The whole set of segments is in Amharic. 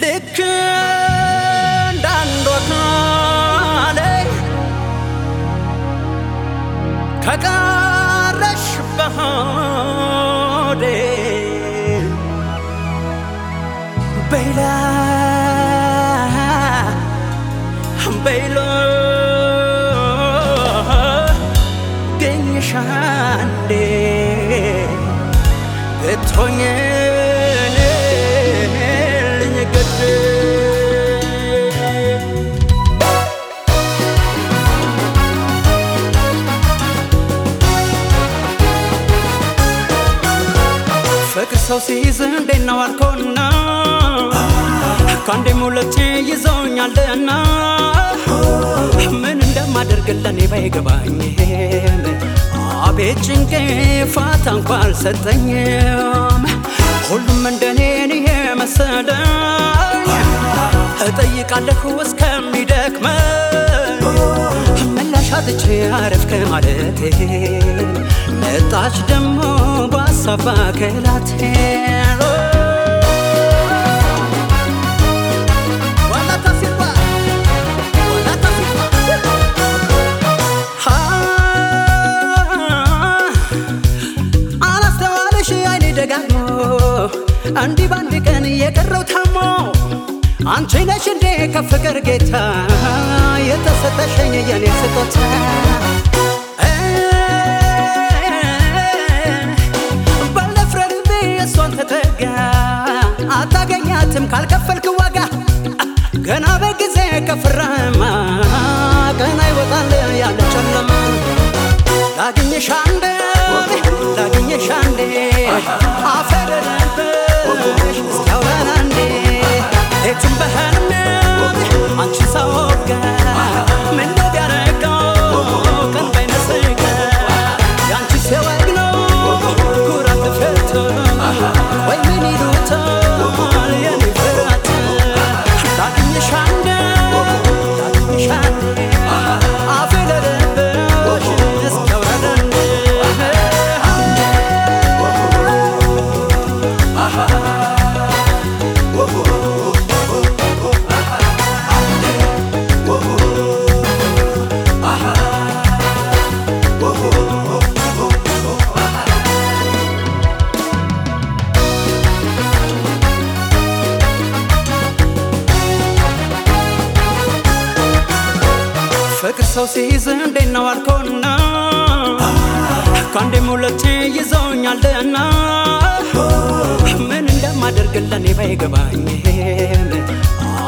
ልክ እንዳንድ ወካለ ከቀረሽ በሆዴ በይላ በይሎ ገኝሻ እንዴ ብትሆኝ ሰው ሲይዝ እንዴት ነው አልኮና ከአንዴም ሁለቴ ይዘውኛልና ምን እንደማደርግለን ባይገባኝም አቤት ጭንቄ ፋታ እንኳ አልሰጠኝም። ሁሉም እንደኔን ይሄ መሰለኝ እጠይቃለሁ እስከሚደክመኝ ምላሽ አጥቼ አረፍክ ማለቴ መጣች ደሞ አይኔ ደጋግሞ እንዲህ በአንድ ቀን የቀረው ታሞ አንቺ ነሽ እንዴ ከፍቅር ጌታ የተሰጠሸኝ የኔ ስጦታ ገና በጊዜ ከፍራማ ቀና ይወጣል ያለ ጨለማ። ላግኝሽ አንዴ ላግኝሽ አንዴ አፈረረብሽ እስኪያውራን አንዴ። ሌቱን በህልሜ አንቺ ሳወጋ ምነው ፍቅር ሰው ሲይዝ እንዴት ነው አልኮና? ከአንዴም ሁለቴ ይዘውኛልና ምን እንደማደርግለን ባይገባኝም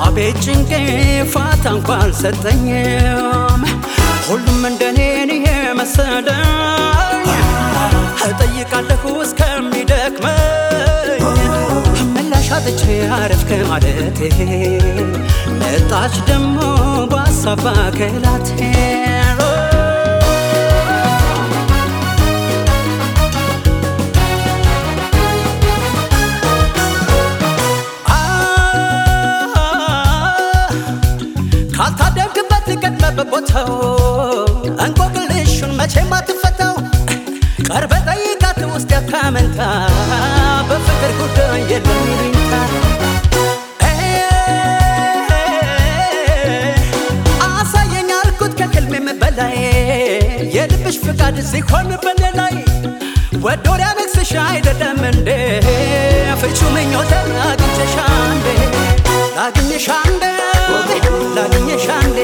አቤት ጭንቄ ፋታ እንኳ አልሰጠኝም። ሁሉም እንደኔን ይሄ መሰለኝ እጠይቃለሁ እስከሚደክመኝ አጥቼ አረፍክ ማለቴ። መጣች ደሞ በሀሳብ ባከላቴ ካልታደምክበት ቀድመ በቦታው እንቆቅልሹን መቼም አትፈታው። ቀርበ ጠይቃት ውስጥ ያታመንታ። በፍቅር ጉዳይ የለም ፍቃድ ሲሆን በኔ ላይ ወዶር ያነግስሽ አይደለም እንዴ? ፍቹ ምኞቴን አግኝቼሽ አንዴ ላግኝሽ አንዴ ላግኝሽ አንዴ